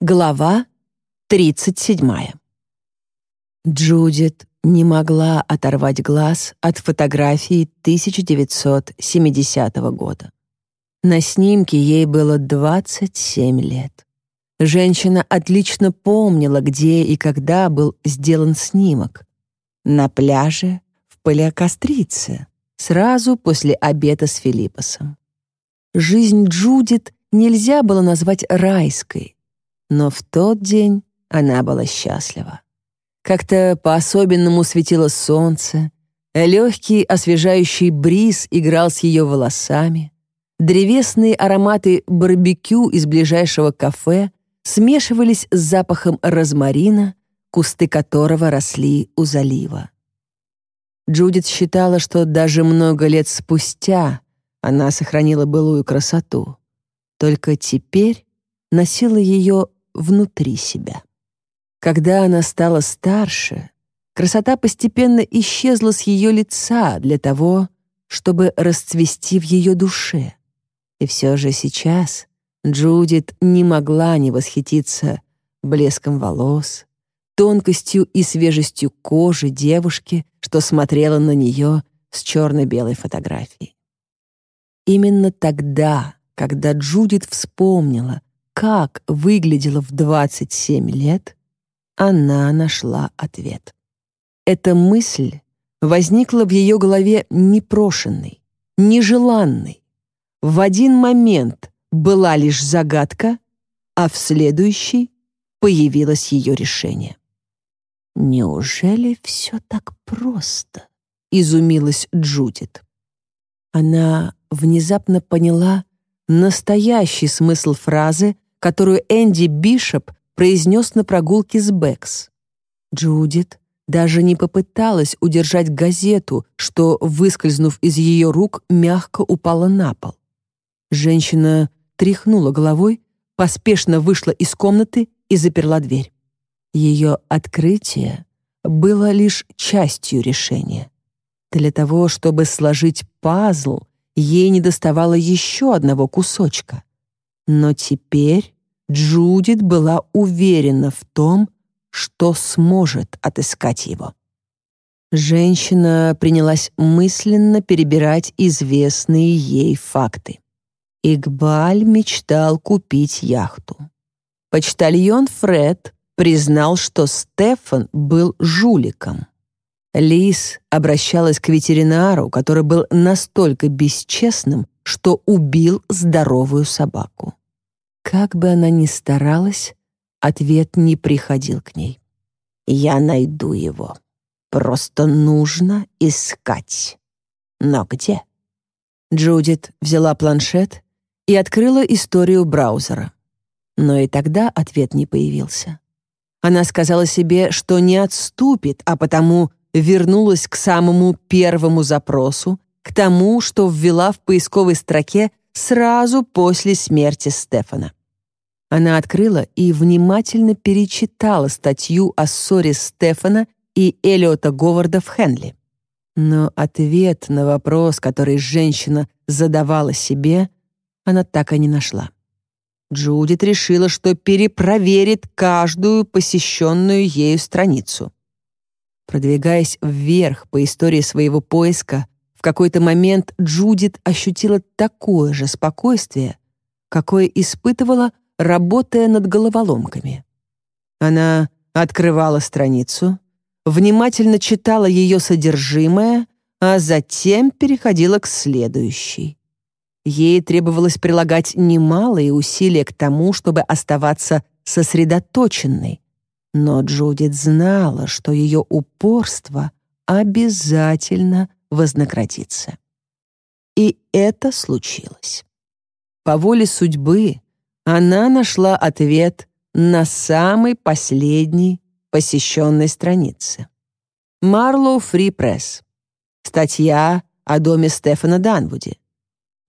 Глава 37. Джудит не могла оторвать глаз от фотографии 1970 года. На снимке ей было 27 лет. Женщина отлично помнила, где и когда был сделан снимок. На пляже в Палеокастрице, сразу после обеда с Филиппосом. Жизнь Джудит нельзя было назвать райской, но в тот день она была счастлива. Как-то по-особенному светило солнце, легкий освежающий бриз играл с ее волосами, древесные ароматы барбекю из ближайшего кафе смешивались с запахом розмарина, кусты которого росли у залива. Джудит считала, что даже много лет спустя она сохранила былую красоту. Только теперь носила ее внутри себя. Когда она стала старше, красота постепенно исчезла с ее лица для того, чтобы расцвести в ее душе. И все же сейчас Джудит не могла не восхититься блеском волос, тонкостью и свежестью кожи девушки, что смотрела на нее с черно-белой фотографией. Именно тогда, когда Джудит вспомнила, как выглядела в 27 лет, она нашла ответ. Эта мысль возникла в ее голове непрошенной, нежеланной. В один момент была лишь загадка, а в следующий появилось ее решение. «Неужели все так просто?» — изумилась Джудит. Она внезапно поняла настоящий смысл фразы, которую Энди Бишоп произнес на прогулке с Бэкс. Джудит даже не попыталась удержать газету, что, выскользнув из ее рук, мягко упала на пол. Женщина тряхнула головой, поспешно вышла из комнаты и заперла дверь. Ее открытие было лишь частью решения. Для того, чтобы сложить пазл, ей недоставало еще одного кусочка. Но теперь Джудит была уверена в том, что сможет отыскать его. Женщина принялась мысленно перебирать известные ей факты. Игбаль мечтал купить яхту. Почтальон Фред признал, что Стефан был жуликом. Лис обращалась к ветеринару, который был настолько бесчестным, что убил здоровую собаку. Как бы она ни старалась, ответ не приходил к ней. «Я найду его. Просто нужно искать. Но где?» Джудит взяла планшет и открыла историю браузера. Но и тогда ответ не появился. Она сказала себе, что не отступит, а потому вернулась к самому первому запросу, к тому, что ввела в поисковой строке сразу после смерти Стефана. Она открыла и внимательно перечитала статью о ссоре Стефана и Элиота Говарда в Хенли. Но ответ на вопрос, который женщина задавала себе, она так и не нашла. Джудит решила, что перепроверит каждую посещенную ею страницу. Продвигаясь вверх по истории своего поиска, в какой-то момент Джудит ощутила такое же спокойствие, какое испытывала, работая над головоломками. Она открывала страницу, внимательно читала ее содержимое, а затем переходила к следующей. Ей требовалось прилагать немалые усилия к тому, чтобы оставаться сосредоточенной, но Джудит знала, что ее упорство обязательно вознаградится. И это случилось. По воле судьбы она нашла ответ на самой последней посещенной странице. Марлоу Фри Пресс. Статья о доме Стефана Данвуди.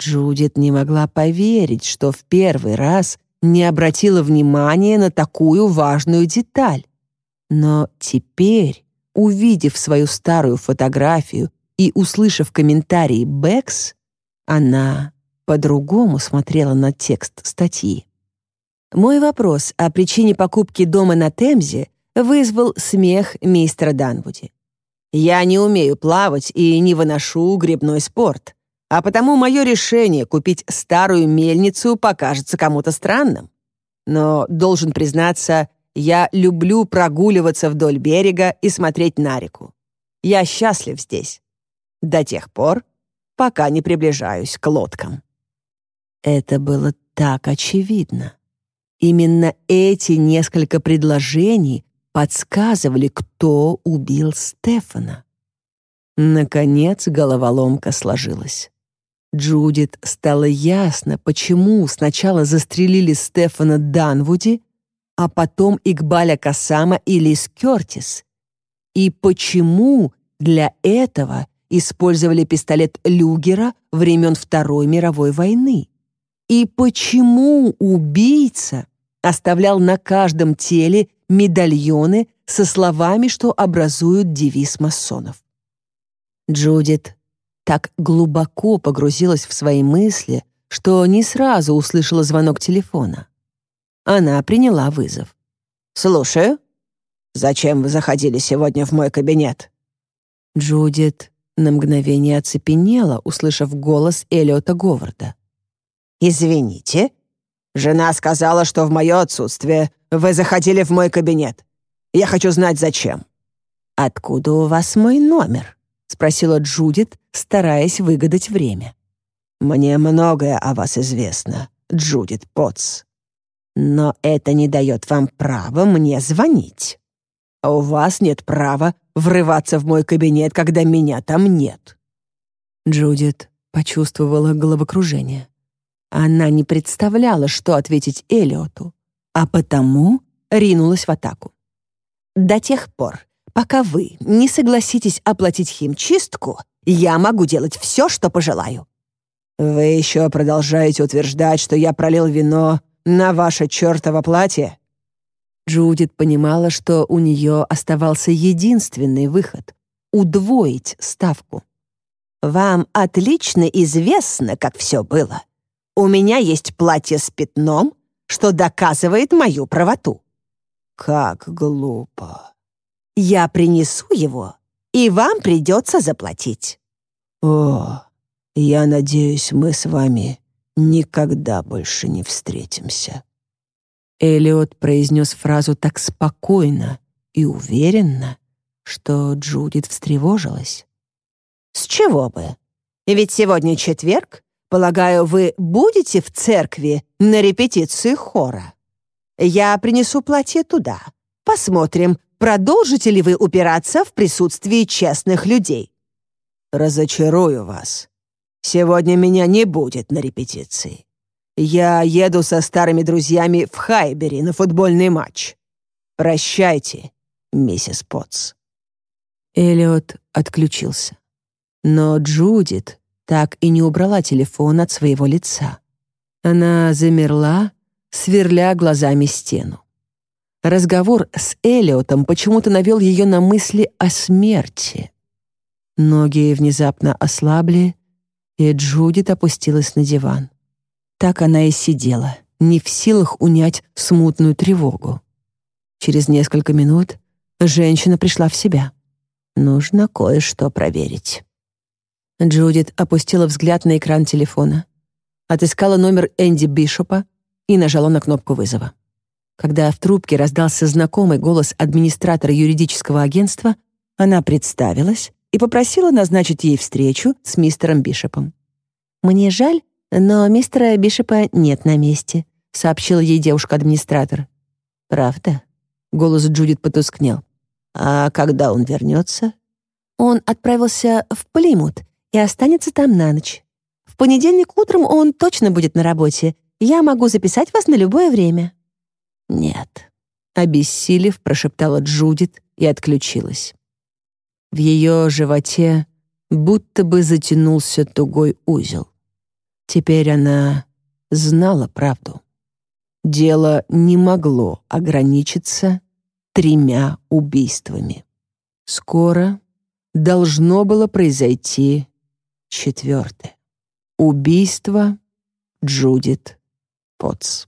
Джудит не могла поверить, что в первый раз не обратила внимания на такую важную деталь. Но теперь, увидев свою старую фотографию и услышав комментарии Бэкс, она по-другому смотрела на текст статьи. Мой вопрос о причине покупки дома на Темзе вызвал смех мистера Данвуди. Я не умею плавать и не выношу грибной спорт, а потому мое решение купить старую мельницу покажется кому-то странным. Но, должен признаться, я люблю прогуливаться вдоль берега и смотреть на реку. Я счастлив здесь. До тех пор, пока не приближаюсь к лодкам. Это было так очевидно. Именно эти несколько предложений подсказывали, кто убил Стефана. Наконец головоломка сложилась. Джудит стало ясно, почему сначала застрелили Стефана Данвуди, а потом Игбаля Касама и Лис Кертис, и почему для этого использовали пистолет Люгера времен Второй мировой войны, и почему убийца оставлял на каждом теле медальоны со словами, что образуют девиз масонов. Джудит так глубоко погрузилась в свои мысли, что не сразу услышала звонок телефона. Она приняла вызов. «Слушаю. Зачем вы заходили сегодня в мой кабинет?» Джудит на мгновение оцепенела, услышав голос Эллиота Говарда. «Извините, Жена сказала, что в мое отсутствие вы заходили в мой кабинет. Я хочу знать, зачем». «Откуда у вас мой номер?» — спросила Джудит, стараясь выгадать время. «Мне многое о вас известно, Джудит Потс. Но это не дает вам права мне звонить. А у вас нет права врываться в мой кабинет, когда меня там нет». Джудит почувствовала головокружение. Она не представляла, что ответить Элиоту, а потому ринулась в атаку. «До тех пор, пока вы не согласитесь оплатить химчистку, я могу делать все, что пожелаю». «Вы еще продолжаете утверждать, что я пролил вино на ваше чертово платье?» Джудит понимала, что у нее оставался единственный выход — удвоить ставку. «Вам отлично известно, как все было. У меня есть платье с пятном, что доказывает мою правоту». «Как глупо!» «Я принесу его, и вам придется заплатить». «О, я надеюсь, мы с вами никогда больше не встретимся». Элиот произнес фразу так спокойно и уверенно, что Джудит встревожилась. «С чего бы? Ведь сегодня четверг, Полагаю, вы будете в церкви на репетиции хора? Я принесу платье туда. Посмотрим, продолжите ли вы упираться в присутствии честных людей. Разочарую вас. Сегодня меня не будет на репетиции. Я еду со старыми друзьями в Хайбери на футбольный матч. Прощайте, миссис Потс. Эллиот отключился. Но Джудит так и не убрала телефон от своего лица. Она замерла, сверля глазами стену. Разговор с Элиотом почему-то навел ее на мысли о смерти. Ноги внезапно ослабли, и Джудит опустилась на диван. Так она и сидела, не в силах унять смутную тревогу. Через несколько минут женщина пришла в себя. Нужно кое-что проверить. Джудит опустила взгляд на экран телефона, отыскала номер Энди Бишопа и нажала на кнопку вызова. Когда в трубке раздался знакомый голос администратора юридического агентства, она представилась и попросила назначить ей встречу с мистером Бишопом. «Мне жаль, но мистера Бишопа нет на месте», сообщила ей девушка-администратор. «Правда?» — голос Джудит потускнел. «А когда он вернется?» «Он отправился в Плимут и останется там на ночь. В понедельник утром он точно будет на работе. Я могу записать вас на любое время». «Нет», — обессилев, прошептала Джудит и отключилась. В ее животе будто бы затянулся тугой узел. Теперь она знала правду. Дело не могло ограничиться тремя убийствами. Скоро должно было произойти Четвертое. Убийство Джудит Потс.